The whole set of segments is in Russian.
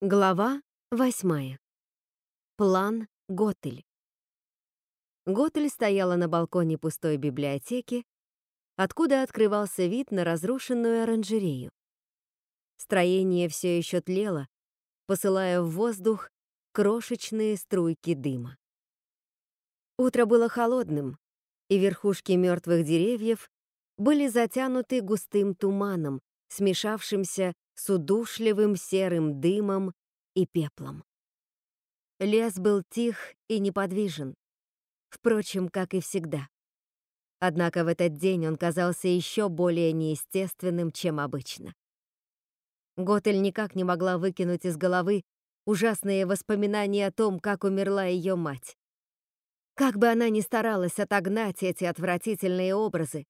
Глава восьмая. План Готель. Готель стояла на балконе пустой библиотеки, откуда открывался вид на разрушенную оранжерею. Строение все еще тлело, посылая в воздух крошечные струйки дыма. Утро было холодным, и верхушки мертвых деревьев были затянуты густым туманом, смешавшимся с удушливым серым дымом и пеплом. Лес был тих и неподвижен, впрочем, как и всегда. Однако в этот день он казался еще более неестественным, чем обычно. Готель никак не могла выкинуть из головы ужасные воспоминания о том, как умерла ее мать. Как бы она ни старалась отогнать эти отвратительные образы,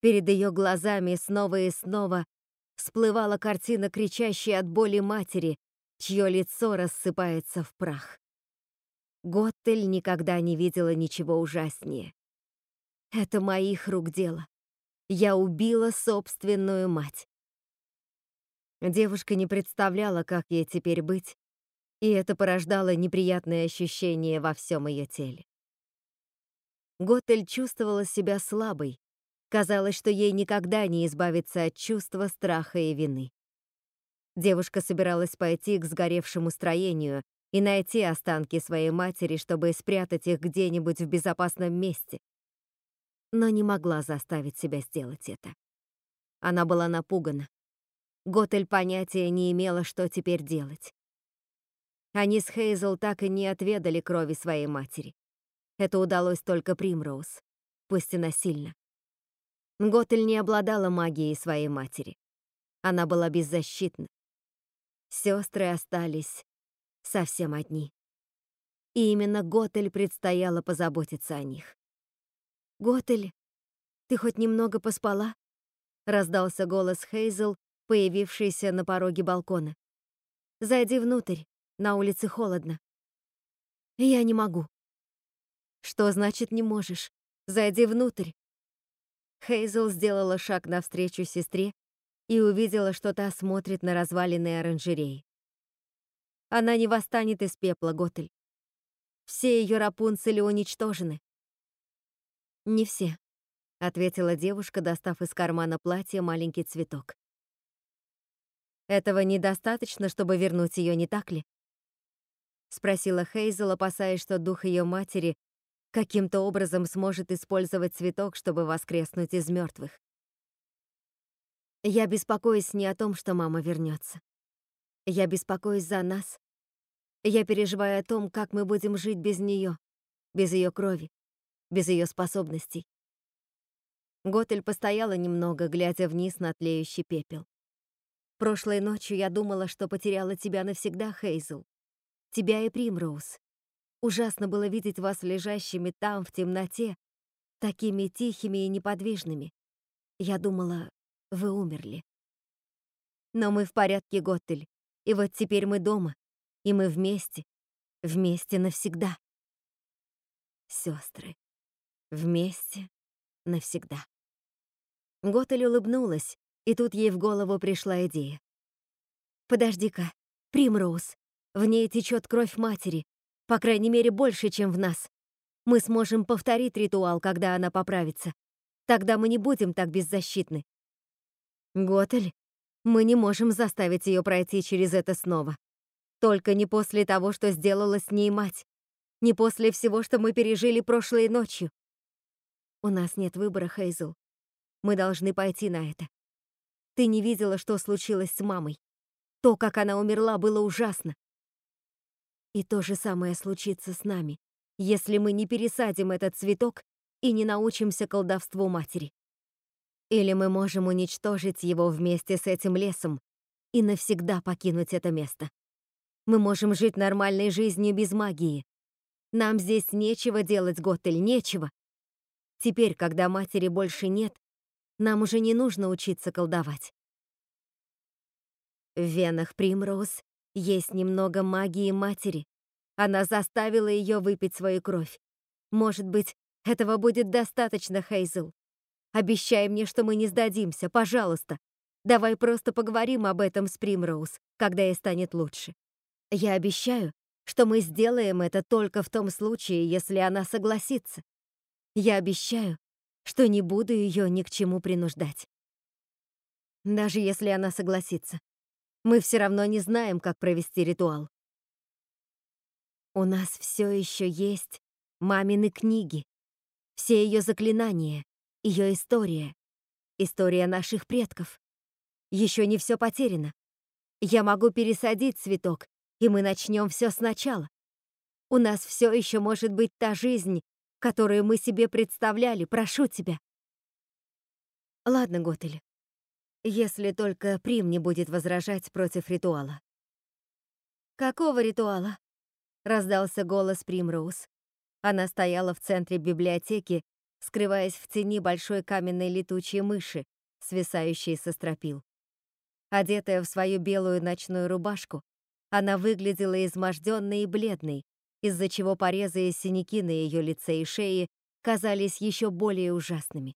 перед ее глазами снова и снова всплывала картина кричащей от боли матери, чье лицо рассыпается в прах. Готтель никогда не видела ничего ужаснее. Это моих рук дело. Я убила собственную мать. Девушка не представляла, как ей теперь быть, и это порождало неприятное ощущение во всем ее теле. Готель чувствовала себя слабой, Казалось, что ей никогда не избавиться от чувства страха и вины. Девушка собиралась пойти к сгоревшему строению и найти останки своей матери, чтобы спрятать их где-нибудь в безопасном месте. Но не могла заставить себя сделать это. Она была напугана. Готель понятия не имела, что теперь делать. Они с Хейзел так и не отведали крови своей матери. Это удалось только Примроуз, пусть и насильно. Готель не обладала магией своей матери. Она была беззащитна. Сестры остались совсем одни. И именно Готель предстояло позаботиться о них. «Готель, ты хоть немного поспала?» — раздался голос Хейзел, появившийся на пороге балкона. «Зайди внутрь, на улице холодно». «Я не могу». «Что значит не можешь? Зайди внутрь. Хейзел сделала шаг навстречу сестре и увидела, что та смотрит на развалины оранжереи. Она не восстанет из пепла, Готель. Все ее Рапунцели уничтожены. Не все, ответила девушка, достав из кармана платья маленький цветок. Этого недостаточно, чтобы вернуть ее, не так ли? спросила Хейзел, опасаясь, что дух ее матери каким-то образом сможет использовать цветок, чтобы воскреснуть из мертвых. Я беспокоюсь не о том, что мама вернется. Я беспокоюсь за нас. Я переживаю о том, как мы будем жить без нее, без ее крови, без ее способностей. Готель постояла немного, глядя вниз на тлеющий пепел. Прошлой ночью я думала, что потеряла тебя навсегда, Хейзел. Тебя и Примроуз. Ужасно было видеть вас лежащими там, в темноте, такими тихими и неподвижными. Я думала, вы умерли. Но мы в порядке, Готтель, и вот теперь мы дома, и мы вместе, вместе навсегда. Сестры, вместе навсегда. Готель улыбнулась, и тут ей в голову пришла идея. «Подожди-ка, Примроуз, в ней течет кровь матери, по крайней мере, больше, чем в нас. Мы сможем повторить ритуал, когда она поправится. Тогда мы не будем так беззащитны. Готель, мы не можем заставить ее пройти через это снова. Только не после того, что сделала с ней мать. Не после всего, что мы пережили прошлой ночью. У нас нет выбора, Хейзел. Мы должны пойти на это. Ты не видела, что случилось с мамой. То, как она умерла, было ужасно. И то же самое случится с нами, если мы не пересадим этот цветок и не научимся колдовству матери. Или мы можем уничтожить его вместе с этим лесом и навсегда покинуть это место. Мы можем жить нормальной жизнью без магии. Нам здесь нечего делать, Готель, нечего. Теперь, когда матери больше нет, нам уже не нужно учиться колдовать. В венах Примроуз есть немного магии матери. Она заставила ее выпить свою кровь. Может быть, этого будет достаточно, Хейзел. Обещай мне, что мы не сдадимся, пожалуйста. Давай просто поговорим об этом с Примроуз, когда ей станет лучше. Я обещаю, что мы сделаем это только в том случае, если она согласится. Я обещаю, что не буду ее ни к чему принуждать. Даже если она согласится, мы все равно не знаем, как провести ритуал. У нас все еще есть мамины книги, все ее заклинания, ее история, история наших предков. Еще не все потеряно. Я могу пересадить цветок, и мы начнем все сначала. У нас все еще может быть та жизнь, которую мы себе представляли, прошу тебя. Ладно, Готель. Если только Прим не будет возражать против ритуала. Какого ритуала? Раздался голос Примроуз. Она стояла в центре библиотеки, скрываясь в тени большой каменной летучей мыши, свисающей со стропил. Одетая в свою белую ночную рубашку, она выглядела изможденной и бледной, из-за чего порезы и синяки на ее лице и шее казались еще более ужасными.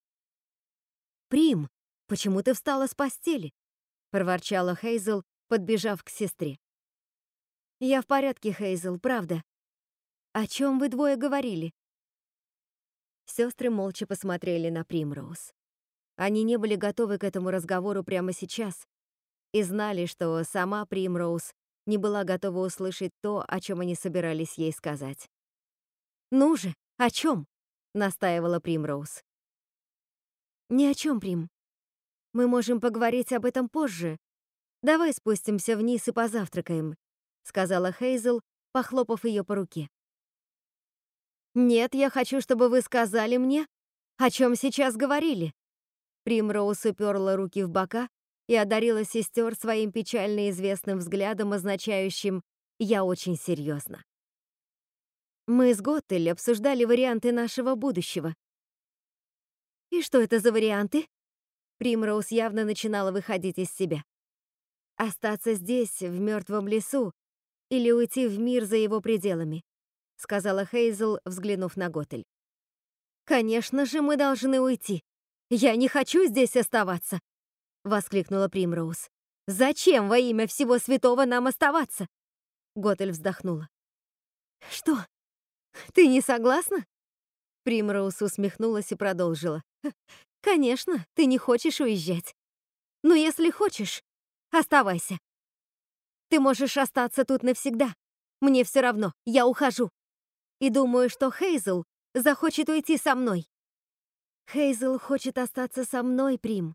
«Прим, почему ты встала с постели?» — проворчала Хейзел, подбежав к сестре. «Я в порядке, Хейзел, правда. О чем вы двое говорили?» Сестры молча посмотрели на Примроуз. Они не были готовы к этому разговору прямо сейчас и знали, что сама Примроуз не была готова услышать то, о чем они собирались ей сказать. «Ну же, о чем?» — настаивала Примроуз. «Ни о чем, Прим. Мы можем поговорить об этом позже. Давай спустимся вниз и позавтракаем», — сказала Хейзел, похлопав ее по руке. «Нет, я хочу, чтобы вы сказали мне, о чем сейчас говорили». Примроуз уперла руки в бока и одарила сестер своим печально известным взглядом, означающим «я очень серьезно». Мы с Готтель обсуждали варианты нашего будущего. И что это за варианты? Примроуз явно начинала выходить из себя. Остаться здесь, в мертвом лесу, или уйти в мир за его пределами, сказала Хейзел, взглянув на Готель. Конечно же, мы должны уйти. Я не хочу здесь оставаться, — воскликнула Примроуз. «Зачем во имя всего святого нам оставаться?» Готель вздохнула. «Что? Ты не согласна?» Примроуз усмехнулась и продолжила. «Конечно, ты не хочешь уезжать. Но если хочешь, оставайся. Ты можешь остаться тут навсегда. Мне все равно, я ухожу. И думаю, что Хейзел захочет уйти со мной». «Хейзел хочет остаться со мной, Прим»,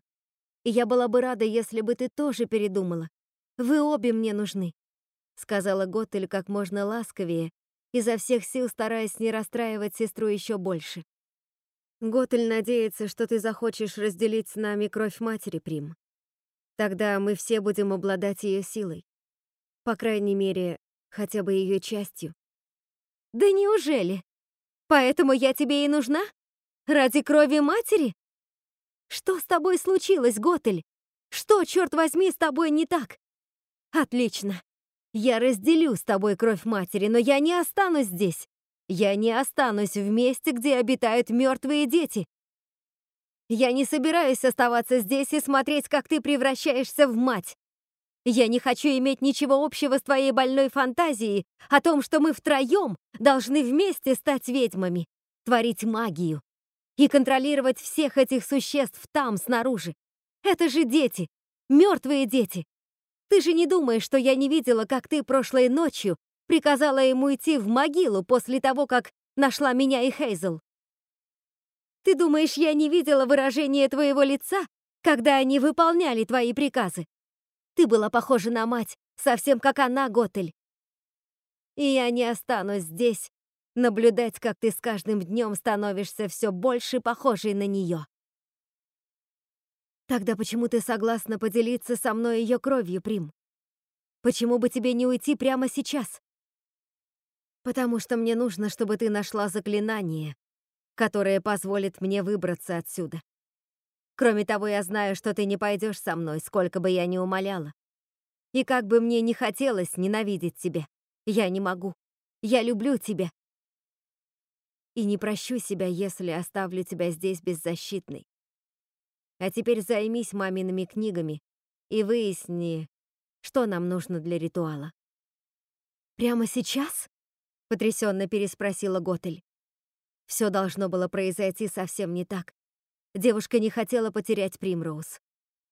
и я была бы рада, если бы ты тоже передумала. Вы обе мне нужны», — сказала Готтель как можно ласковее, изо всех сил стараясь не расстраивать сестру еще больше. «Готтель надеется, что ты захочешь разделить с нами кровь матери, Прим. Тогда мы все будем обладать ее силой. По крайней мере, хотя бы ее частью». «Да неужели? Поэтому я тебе и нужна? Ради крови матери?» Что с тобой случилось, Готель? Что, черт возьми, с тобой не так? Отлично. Я разделю с тобой кровь матери, но я не останусь здесь. Я не останусь в месте, где обитают мертвые дети. Я не собираюсь оставаться здесь и смотреть, как ты превращаешься в мать. Я не хочу иметь ничего общего с твоей больной фантазией о том, что мы втроем должны вместе стать ведьмами, творить магию и контролировать всех этих существ там, снаружи. Это же дети, мертвые дети. Ты же не думаешь, что я не видела, как ты прошлой ночью приказала ему идти в могилу после того, как нашла меня и Хейзел? Ты думаешь, я не видела выражение твоего лица, когда они выполняли твои приказы? Ты была похожа на мать, совсем как она, Готель. И я не останусь здесь, наблюдать, как ты с каждым днем становишься все больше похожей на нее. Тогда почему ты согласна поделиться со мной ее кровью, Прим? Почему бы тебе не уйти прямо сейчас? Потому что мне нужно, чтобы ты нашла заклинание, которое позволит мне выбраться отсюда. Кроме того, я знаю, что ты не пойдешь со мной, сколько бы я ни умоляла. И как бы мне не хотелось ненавидеть тебя, я не могу. Я люблю тебя, и не прощу себя, если оставлю тебя здесь беззащитной. А теперь займись мамиными книгами и выясни, что нам нужно для ритуала. «Прямо сейчас?» — потрясенно переспросила Готель. Все должно было произойти совсем не так. Девушка не хотела потерять Примроуз.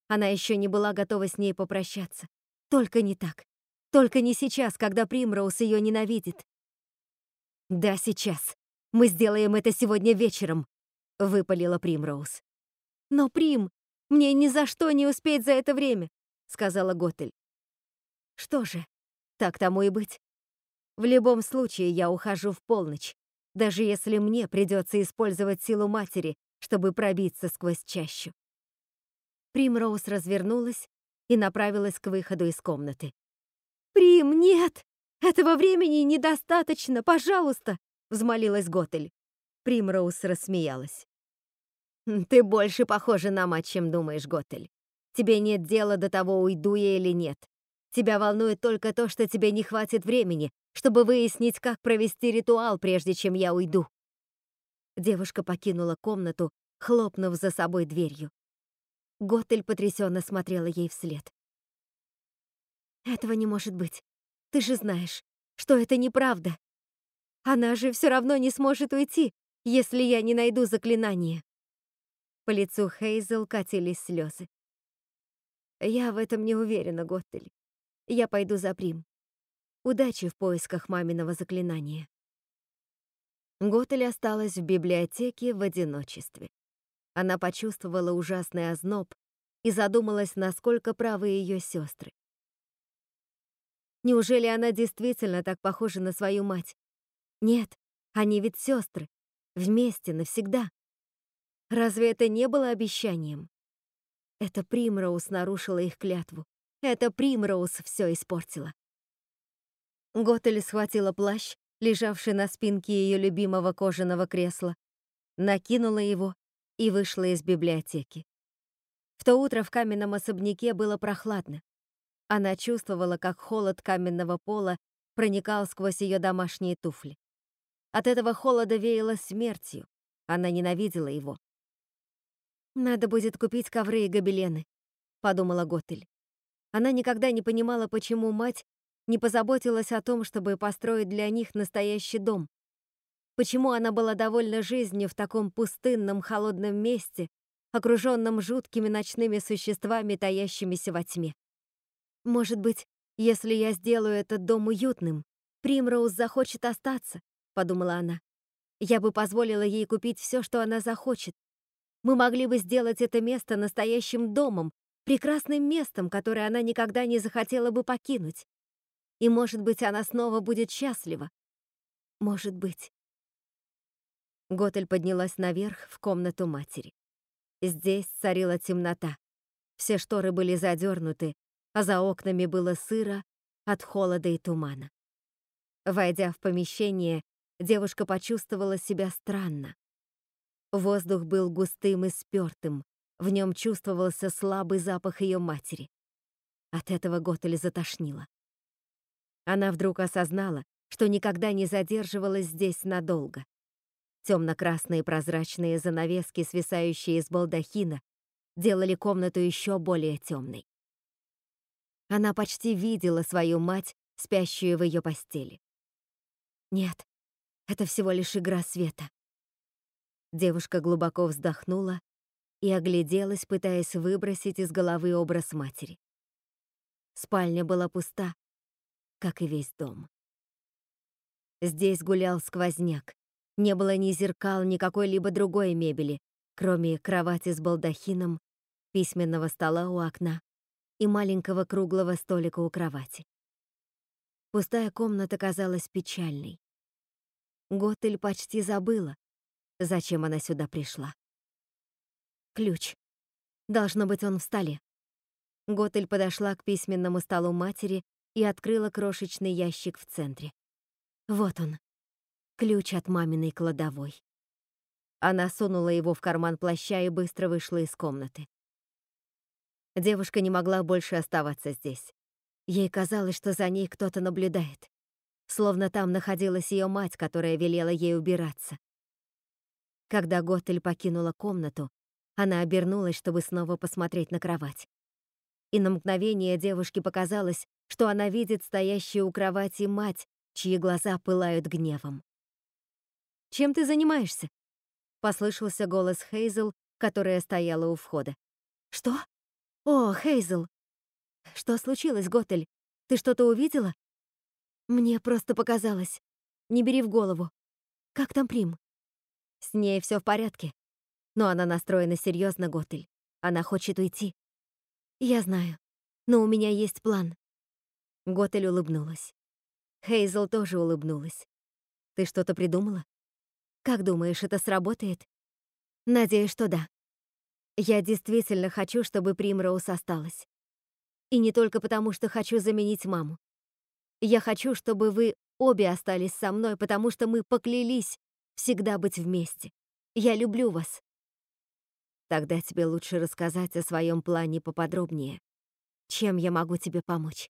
Она еще не была готова с ней попрощаться. Только не так. Только не сейчас, когда Примроуз ее ненавидит. «Да, сейчас. Мы сделаем это сегодня вечером», — выпалила Примроуз. «Но, Прим, мне ни за что не успеть за это время», — сказала Готель. «Что же, так тому и быть. В любом случае я ухожу в полночь, даже если мне придется использовать силу матери, чтобы пробиться сквозь чащу». Примроуз развернулась и направилась к выходу из комнаты. «Прим, нет! Этого времени недостаточно, пожалуйста!» — взмолилась Готель. Примроуз рассмеялась. «Ты больше похожа на мать, чем думаешь, Готель. Тебе нет дела до того, уйду я или нет. Тебя волнует только то, что тебе не хватит времени, чтобы выяснить, как провести ритуал, прежде чем я уйду». Девушка покинула комнату, хлопнув за собой дверью. Готель потрясенно смотрела ей вслед. «Этого не может быть. Ты же знаешь, что это неправда. Она же все равно не сможет уйти, если я не найду заклинание». По лицу Хейзел катились слезы. «Я в этом не уверена, Готтель. Я пойду за Прим. Удачи в поисках маминого заклинания». Готель осталась в библиотеке в одиночестве. Она почувствовала ужасный озноб и задумалась, насколько правы ее сестры. Неужели она действительно так похожа на свою мать? Нет, они ведь сестры, вместе навсегда. Разве это не было обещанием? Это Примроуз нарушила их клятву. Это Примроуз все испортила. Готель схватила плащ, лежавший на спинке ее любимого кожаного кресла, накинула его и вышла из библиотеки. В то утро в каменном особняке было прохладно. Она чувствовала, как холод каменного пола проникал сквозь ее домашние туфли. От этого холода веяло смертью. Она ненавидела его. «Надо будет купить ковры и гобелены», — подумала Готель. Она никогда не понимала, почему мать не позаботилась о том, чтобы построить для них настоящий дом. Почему она была довольна жизнью в таком пустынном, холодном месте, окруженном жуткими ночными существами, таящимися во тьме. Может быть, если я сделаю этот дом уютным, Примроуз захочет остаться, подумала она. Я бы позволила ей купить все, что она захочет. Мы могли бы сделать это место настоящим домом, прекрасным местом, которое она никогда не захотела бы покинуть. И, может быть, она снова будет счастлива. Может быть. Готель поднялась наверх в комнату матери. Здесь царила темнота. Все шторы были задернуты, а за окнами было сыро от холода и тумана. Войдя в помещение, девушка почувствовала себя странно. Воздух был густым и спёртым, в нем чувствовался слабый запах ее матери. От этого Готель затошнила. Она вдруг осознала, что никогда не задерживалась здесь надолго. Темно-красные прозрачные занавески, свисающие из балдахина, делали комнату еще более темной. Она почти видела свою мать, спящую в ее постели. Нет, это всего лишь игра света. Девушка глубоко вздохнула и огляделась, пытаясь выбросить из головы образ матери. Спальня была пуста, как и весь дом. Здесь гулял сквозняк, не было ни зеркал, ни какой-либо другой мебели, кроме кровати с балдахином, письменного стола у окна и маленького круглого столика у кровати. Пустая комната казалась печальной. Готель почти забыла, зачем она сюда пришла. Ключ. Должно быть, он в столе. Готель подошла к письменному столу матери и открыла крошечный ящик в центре. Вот он. Ключ от маминой кладовой. Она сунула его в карман плаща и быстро вышла из комнаты. Девушка не могла больше оставаться здесь. Ей казалось, что за ней кто-то наблюдает. Словно там находилась ее мать, которая велела ей убираться. Когда Готель покинула комнату, она обернулась, чтобы снова посмотреть на кровать. И на мгновение девушке показалось, что она видит стоящую у кровати мать чьи глаза пылают гневом. «Чем ты занимаешься?» — послышался голос Хейзел, которая стояла у входа. «Что? О, Хейзел! Что случилось, Готель? Ты что-то увидела?» «Мне просто показалось. Не бери в голову. Как там Прим?» «С ней все в порядке. Но она настроена серьезно, Готель. Она хочет уйти. Я знаю, но у меня есть план. Готель улыбнулась. Хейзел тоже улыбнулась. Ты что-то придумала? Как думаешь, это сработает? Надеюсь, что да. Я действительно хочу, чтобы Примроуз осталась. И не только потому, что хочу заменить маму. Я хочу, чтобы вы обе остались со мной, потому что мы поклялись всегда быть вместе. Я люблю вас. Тогда тебе лучше рассказать о своем плане поподробнее. Чем я могу тебе помочь?